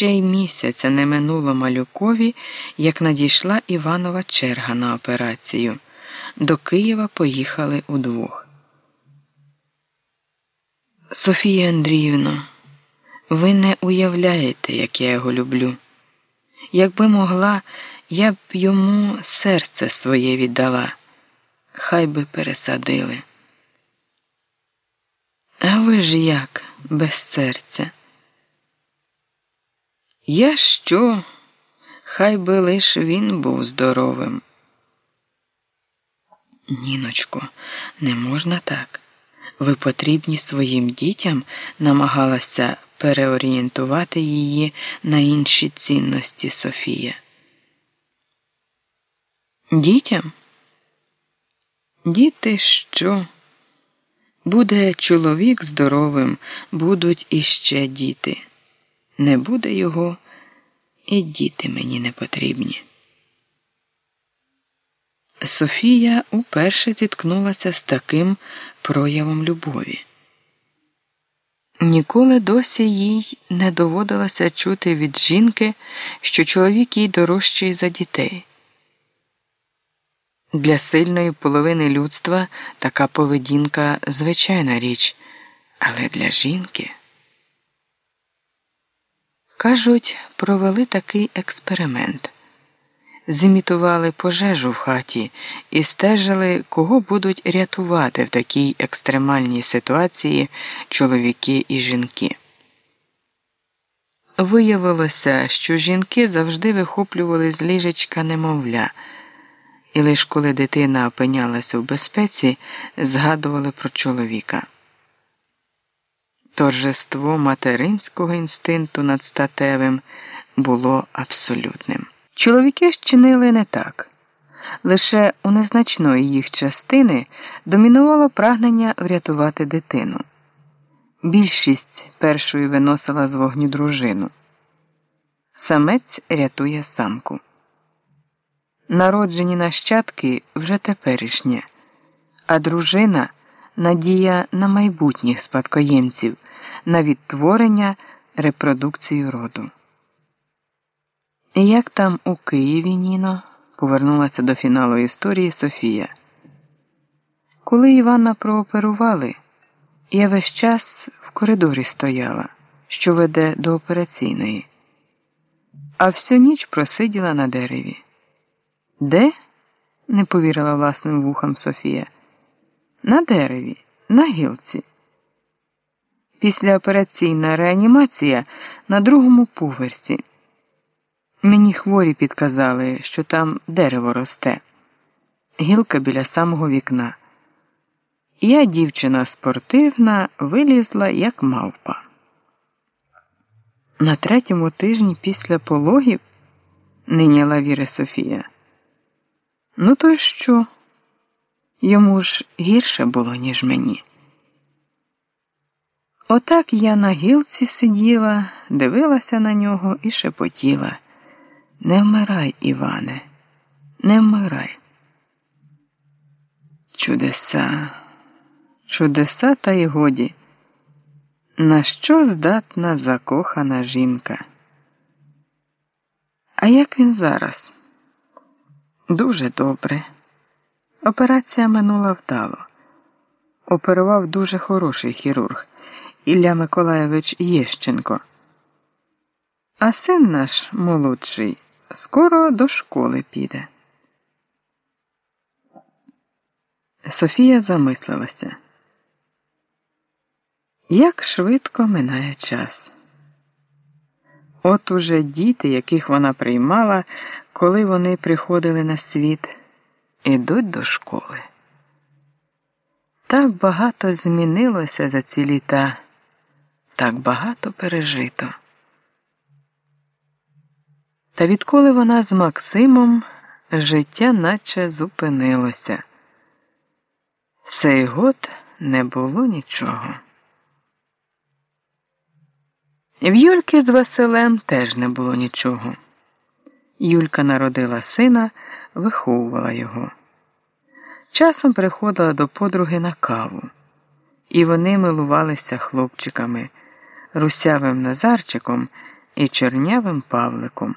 ще й місяця не минуло малюкові, як надійшла Іванова черга на операцію. До Києва поїхали удвох. Софія Андріївна, ви не уявляєте, як я його люблю. Якби могла, я б йому серце своє віддала, хай би пересадили. А ви ж як без серця? Я що? Хай би лиш він був здоровим. Ніночко, не можна так. Ви потрібні своїм дітям намагалася переорієнтувати її на інші цінності Софія. Дітям? Діти що? Буде чоловік здоровим, будуть іще діти. Не буде його, і діти мені не потрібні. Софія уперше зіткнулася з таким проявом любові. Ніколи досі їй не доводилося чути від жінки, що чоловік їй дорожчий за дітей. Для сильної половини людства така поведінка звичайна річ, але для жінки. Кажуть, провели такий експеримент. Зімітували пожежу в хаті і стежили, кого будуть рятувати в такій екстремальній ситуації чоловіки і жінки. Виявилося, що жінки завжди вихоплювали з ліжечка немовля, і лише коли дитина опинялася в безпеці, згадували про чоловіка. Торжество материнського інстинкту над статевим було абсолютним. Чоловіки ж чинили не так. Лише у незначної їх частини домінувало прагнення врятувати дитину. Більшість першою виносила з вогню дружину. Самець рятує самку. Народжені нащадки вже теперішнє, а дружина надія на майбутніх спадкоємців, на відтворення репродукцію роду. Як там у Києві Ніно? повернулася до фіналу історії Софія. Коли Івана прооперували, я весь час в коридорі стояла, що веде до операційної, а всю ніч просиділа на дереві. Де? не повірила власним вухам Софія. На дереві, на гілці. Післяопераційна реанімація на другому поверсі. Мені хворі підказали, що там дерево росте, гілка біля самого вікна. Я, дівчина спортивна, вилізла, як мавпа. На третьому тижні після пологів ниняла Віра Софія. Ну, то й що? Йому ж гірше було, ніж мені. Отак я на гілці сиділа, дивилася на нього і шепотіла. Не вмирай, Іване, не вмирай. Чудеса, чудеса, та й годі. На що здатна закохана жінка? А як він зараз? Дуже добре. Операція минула вдало. Оперував дуже хороший хірург Ілля Миколаєвич Єщенко. А син наш молодший скоро до школи піде. Софія замислилася. Як швидко минає час. От уже діти, яких вона приймала, коли вони приходили на світ, ідуть до школи. Так багато змінилося за ці літа, так багато пережито. Та відколи вона з Максимом життя наче зупинилося. Цей год не було нічого. В Юльки з Василем теж не було нічого. Юлька народила сина, виховувала його. Часом приходила до подруги на каву, і вони милувалися хлопчиками, русявим Назарчиком і чернявим Павликом.